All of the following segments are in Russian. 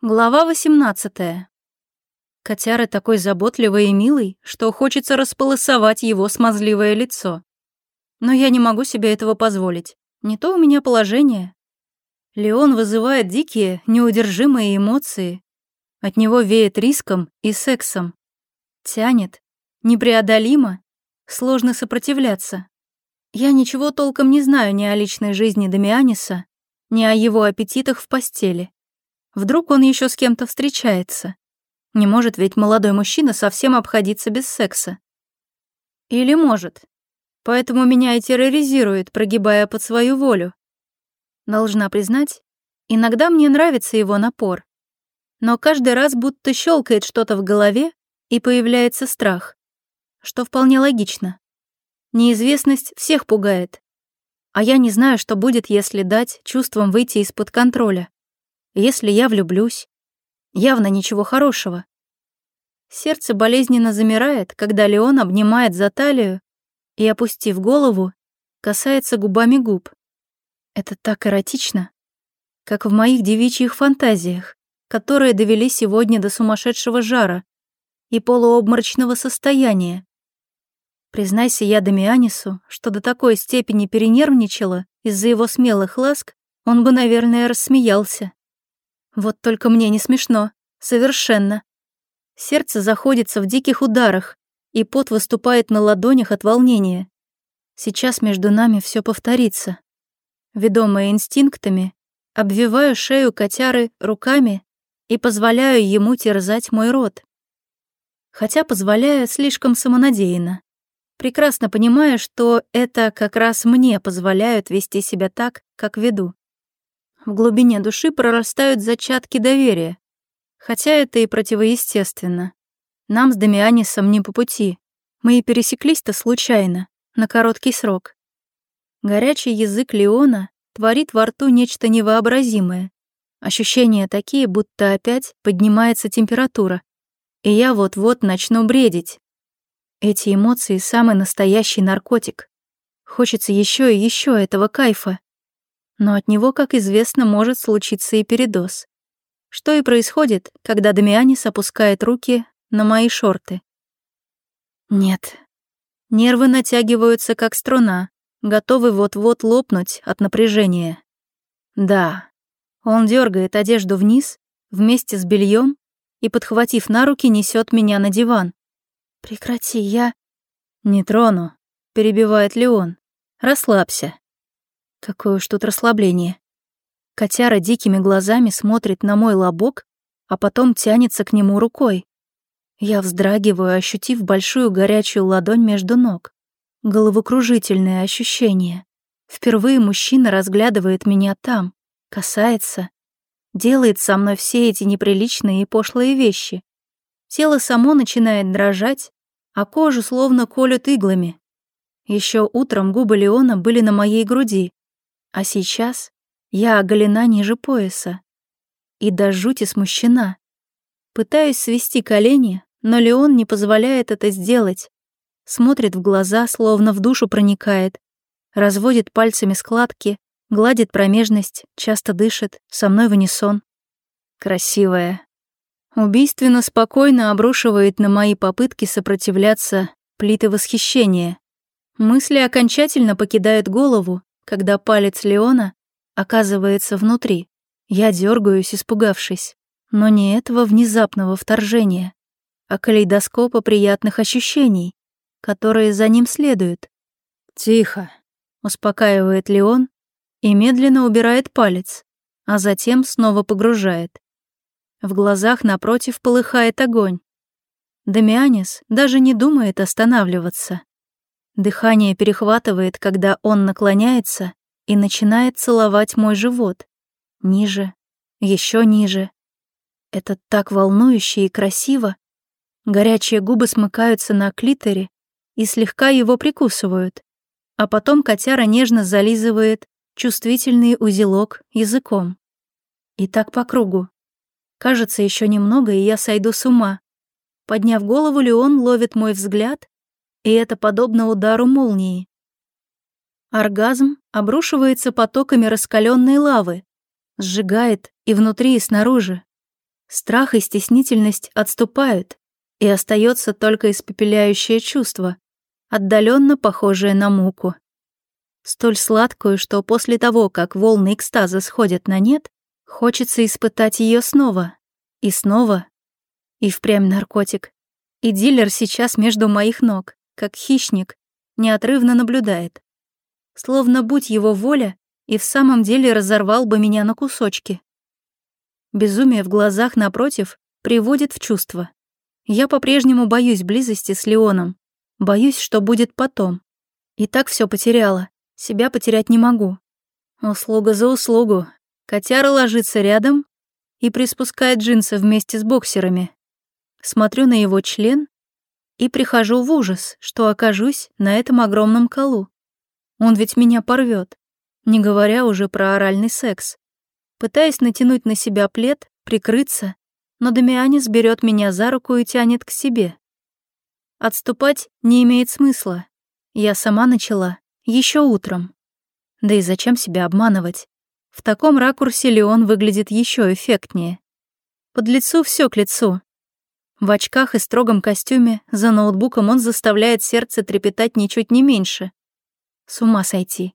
Глава 18. Котяра такой заботливый и милый, что хочется располосовать его смазливое лицо. Но я не могу себе этого позволить. Не то у меня положение. Леон вызывает дикие, неудержимые эмоции. От него веет риском и сексом. Тянет. Непреодолимо. Сложно сопротивляться. Я ничего толком не знаю ни о личной жизни Дамианиса, ни о его аппетитах в постели. Вдруг он еще с кем-то встречается. Не может ведь молодой мужчина совсем обходиться без секса. Или может. Поэтому меня и терроризирует, прогибая под свою волю. Должна признать, иногда мне нравится его напор. Но каждый раз будто щелкает что-то в голове, и появляется страх. Что вполне логично. Неизвестность всех пугает. А я не знаю, что будет, если дать чувствам выйти из-под контроля. Если я влюблюсь, явно ничего хорошего. Сердце болезненно замирает, когда Леон обнимает за талию и, опустив голову, касается губами губ. Это так эротично, как в моих девичьих фантазиях, которые довели сегодня до сумасшедшего жара и полуобморочного состояния. Признайся я Дамианису, что до такой степени перенервничала из-за его смелых ласк, он бы, наверное, рассмеялся. Вот только мне не смешно. Совершенно. Сердце заходится в диких ударах, и пот выступает на ладонях от волнения. Сейчас между нами все повторится. Ведомая инстинктами, обвиваю шею котяры руками и позволяю ему терзать мой рот. Хотя позволяю слишком самонадеянно. Прекрасно понимая, что это как раз мне позволяют вести себя так, как веду в глубине души прорастают зачатки доверия. Хотя это и противоестественно. Нам с Дамианисом не по пути. Мы и пересеклись-то случайно, на короткий срок. Горячий язык Леона творит во рту нечто невообразимое. Ощущения такие, будто опять поднимается температура, и я вот-вот начну бредить. Эти эмоции — самый настоящий наркотик. Хочется еще и еще этого кайфа но от него, как известно, может случиться и передоз. Что и происходит, когда Дамианис опускает руки на мои шорты. Нет. Нервы натягиваются, как струна, готовы вот-вот лопнуть от напряжения. Да. Он дергает одежду вниз, вместе с бельем и, подхватив на руки, несет меня на диван. «Прекрати, я...» «Не трону», — перебивает Леон. «Расслабься. Какое уж тут расслабление. Котяра дикими глазами смотрит на мой лобок, а потом тянется к нему рукой. Я вздрагиваю, ощутив большую горячую ладонь между ног. Головокружительное ощущение. Впервые мужчина разглядывает меня там, касается, делает со мной все эти неприличные и пошлые вещи. Тело само начинает дрожать, а кожу словно колют иглами. Еще утром губы Леона были на моей груди, а сейчас я оголена ниже пояса и до жути смущена. Пытаюсь свести колени, но Леон не позволяет это сделать. Смотрит в глаза, словно в душу проникает, разводит пальцами складки, гладит промежность, часто дышит, со мной в унисон. Красивая. Убийственно спокойно обрушивает на мои попытки сопротивляться плиты восхищения. Мысли окончательно покидают голову, когда палец Леона оказывается внутри. Я дергаюсь, испугавшись. Но не этого внезапного вторжения, а калейдоскопа приятных ощущений, которые за ним следуют. «Тихо», — успокаивает Леон и медленно убирает палец, а затем снова погружает. В глазах напротив полыхает огонь. Дамианис даже не думает останавливаться. Дыхание перехватывает, когда он наклоняется и начинает целовать мой живот. Ниже, еще ниже. Это так волнующе и красиво. Горячие губы смыкаются на клиторе и слегка его прикусывают. А потом котяра нежно зализывает чувствительный узелок языком. И так по кругу. Кажется, еще немного, и я сойду с ума. Подняв голову, Леон ловит мой взгляд и это подобно удару молнии. Оргазм обрушивается потоками раскаленной лавы, сжигает и внутри, и снаружи. Страх и стеснительность отступают, и остается только испепеляющее чувство, отдаленно похожее на муку. Столь сладкую, что после того, как волны экстаза сходят на нет, хочется испытать ее снова. И снова. И впрямь наркотик. И дилер сейчас между моих ног как хищник, неотрывно наблюдает. Словно будь его воля, и в самом деле разорвал бы меня на кусочки. Безумие в глазах напротив приводит в чувство. Я по-прежнему боюсь близости с Леоном. Боюсь, что будет потом. И так все потеряла. Себя потерять не могу. Услуга за услугу. Котяра ложится рядом и приспускает джинсы вместе с боксерами. Смотрю на его член и прихожу в ужас, что окажусь на этом огромном колу. Он ведь меня порвет, не говоря уже про оральный секс. Пытаясь натянуть на себя плед, прикрыться, но Дамианис берет меня за руку и тянет к себе. Отступать не имеет смысла. Я сама начала, еще утром. Да и зачем себя обманывать? В таком ракурсе Леон выглядит еще эффектнее. Под лицу все к лицу. В очках и строгом костюме за ноутбуком он заставляет сердце трепетать ничуть не меньше. С ума сойти.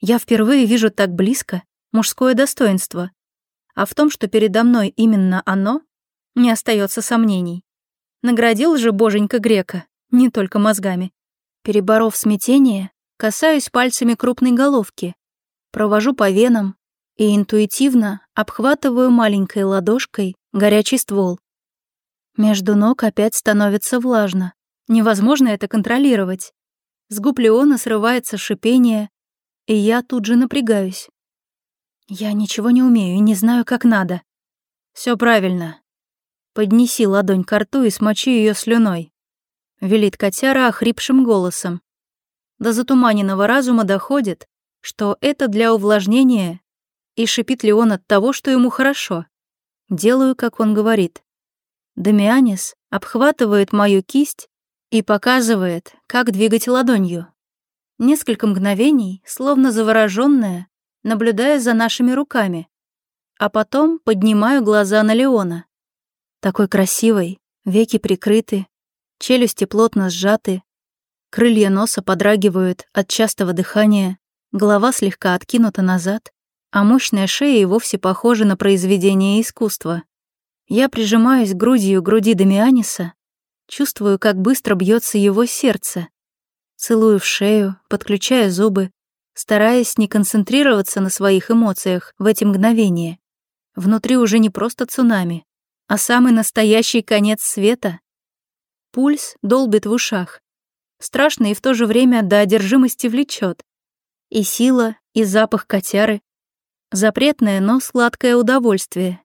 Я впервые вижу так близко мужское достоинство. А в том, что передо мной именно оно, не остается сомнений. Наградил же боженька грека, не только мозгами. Переборов смятение, касаюсь пальцами крупной головки, провожу по венам и интуитивно обхватываю маленькой ладошкой горячий ствол. Между ног опять становится влажно. Невозможно это контролировать. С губ Леона срывается шипение, и я тут же напрягаюсь. Я ничего не умею и не знаю, как надо. Все правильно. Поднеси ладонь к рту и смочи ее слюной. Велит котяра охрипшим голосом. До затуманенного разума доходит, что это для увлажнения, и шипит Леон от того, что ему хорошо. Делаю, как он говорит. Дамианис обхватывает мою кисть и показывает, как двигать ладонью. Несколько мгновений, словно заворожённая, наблюдая за нашими руками, а потом поднимаю глаза на Леона. Такой красивый, веки прикрыты, челюсти плотно сжаты, крылья носа подрагивают от частого дыхания, голова слегка откинута назад, а мощная шея и вовсе похожа на произведение искусства. Я прижимаюсь грудью к груди Дамианиса, чувствую, как быстро бьется его сердце. Целую в шею, подключая зубы, стараясь не концентрироваться на своих эмоциях в эти мгновения. Внутри уже не просто цунами, а самый настоящий конец света. Пульс долбит в ушах. Страшно и в то же время до одержимости влечет. И сила, и запах котяры. Запретное, но сладкое удовольствие,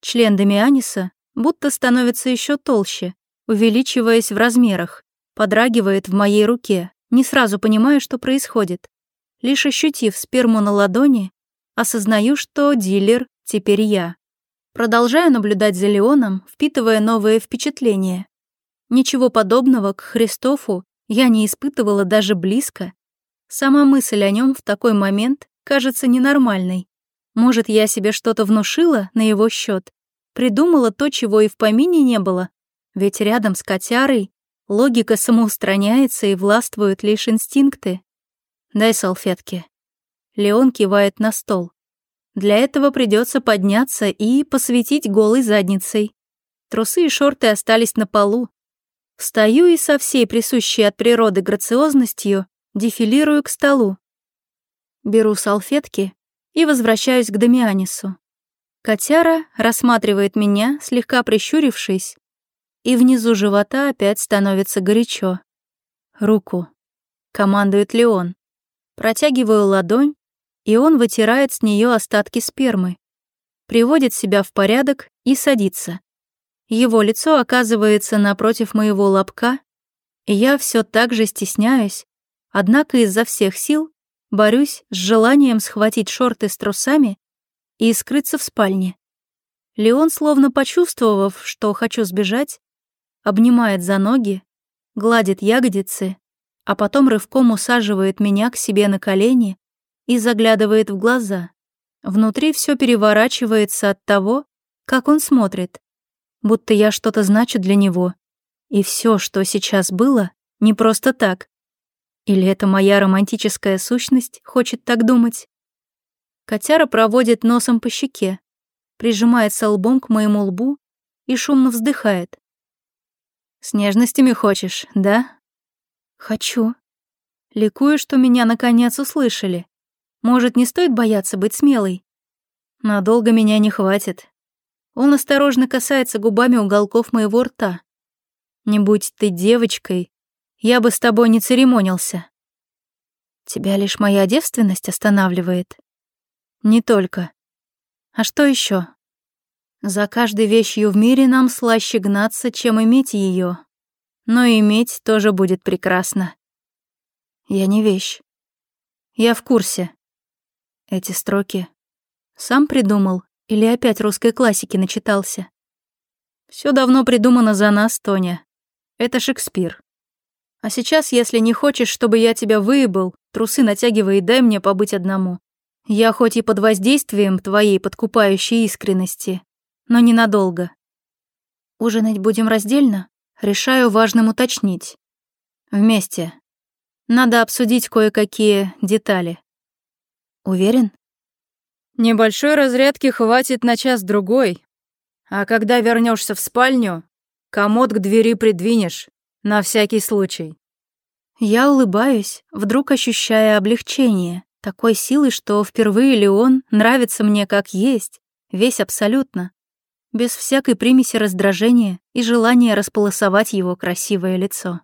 Член Дамианиса будто становится еще толще, увеличиваясь в размерах, подрагивает в моей руке, не сразу понимаю, что происходит. Лишь ощутив сперму на ладони, осознаю, что дилер теперь я. Продолжаю наблюдать за Леоном, впитывая новые впечатления. Ничего подобного к Христофу я не испытывала даже близко. Сама мысль о нем в такой момент кажется ненормальной. Может, я себе что-то внушила на его счет, придумала то, чего и в помине не было. Ведь рядом с котярой логика самоустраняется и властвуют лишь инстинкты. «Дай салфетки». Леон кивает на стол. Для этого придется подняться и посветить голой задницей. Трусы и шорты остались на полу. Встаю и со всей присущей от природы грациозностью дефилирую к столу. Беру салфетки и возвращаюсь к Дамианису. Котяра рассматривает меня, слегка прищурившись, и внизу живота опять становится горячо. «Руку», — командует Леон. Протягиваю ладонь, и он вытирает с нее остатки спермы, приводит себя в порядок и садится. Его лицо оказывается напротив моего лобка, и я все так же стесняюсь, однако изо всех сил Борюсь с желанием схватить шорты с трусами и скрыться в спальне. Леон, словно почувствовав, что хочу сбежать, обнимает за ноги, гладит ягодицы, а потом рывком усаживает меня к себе на колени и заглядывает в глаза. Внутри все переворачивается от того, как он смотрит, будто я что-то значу для него. И все, что сейчас было, не просто так. Или это моя романтическая сущность хочет так думать? Котяра проводит носом по щеке, прижимается лбом к моему лбу и шумно вздыхает. «С нежностями хочешь, да?» «Хочу». Ликую, что меня наконец услышали. Может, не стоит бояться быть смелой? Надолго меня не хватит. Он осторожно касается губами уголков моего рта. Не будь ты девочкой, я бы с тобой не церемонился. Тебя лишь моя девственность останавливает? Не только. А что еще? За каждой вещью в мире нам слаще гнаться, чем иметь ее. Но иметь тоже будет прекрасно. Я не вещь. Я в курсе. Эти строки сам придумал или опять русской классики начитался? Все давно придумано за нас, Тоня. Это Шекспир. А сейчас, если не хочешь, чтобы я тебя выебал, трусы натягивай и дай мне побыть одному. Я хоть и под воздействием твоей подкупающей искренности, но ненадолго. Ужинать будем раздельно? Решаю важным уточнить. Вместе. Надо обсудить кое-какие детали. Уверен? Небольшой разрядки хватит на час-другой. А когда вернешься в спальню, комод к двери придвинешь. На всякий случай. Я улыбаюсь, вдруг ощущая облегчение, такой силы, что впервые Леон нравится мне как есть, весь абсолютно, без всякой примеси раздражения и желания располосовать его красивое лицо.